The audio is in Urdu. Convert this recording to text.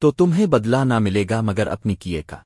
تو تمہیں بدلہ نہ ملے گا مگر اپنی کیے کا۔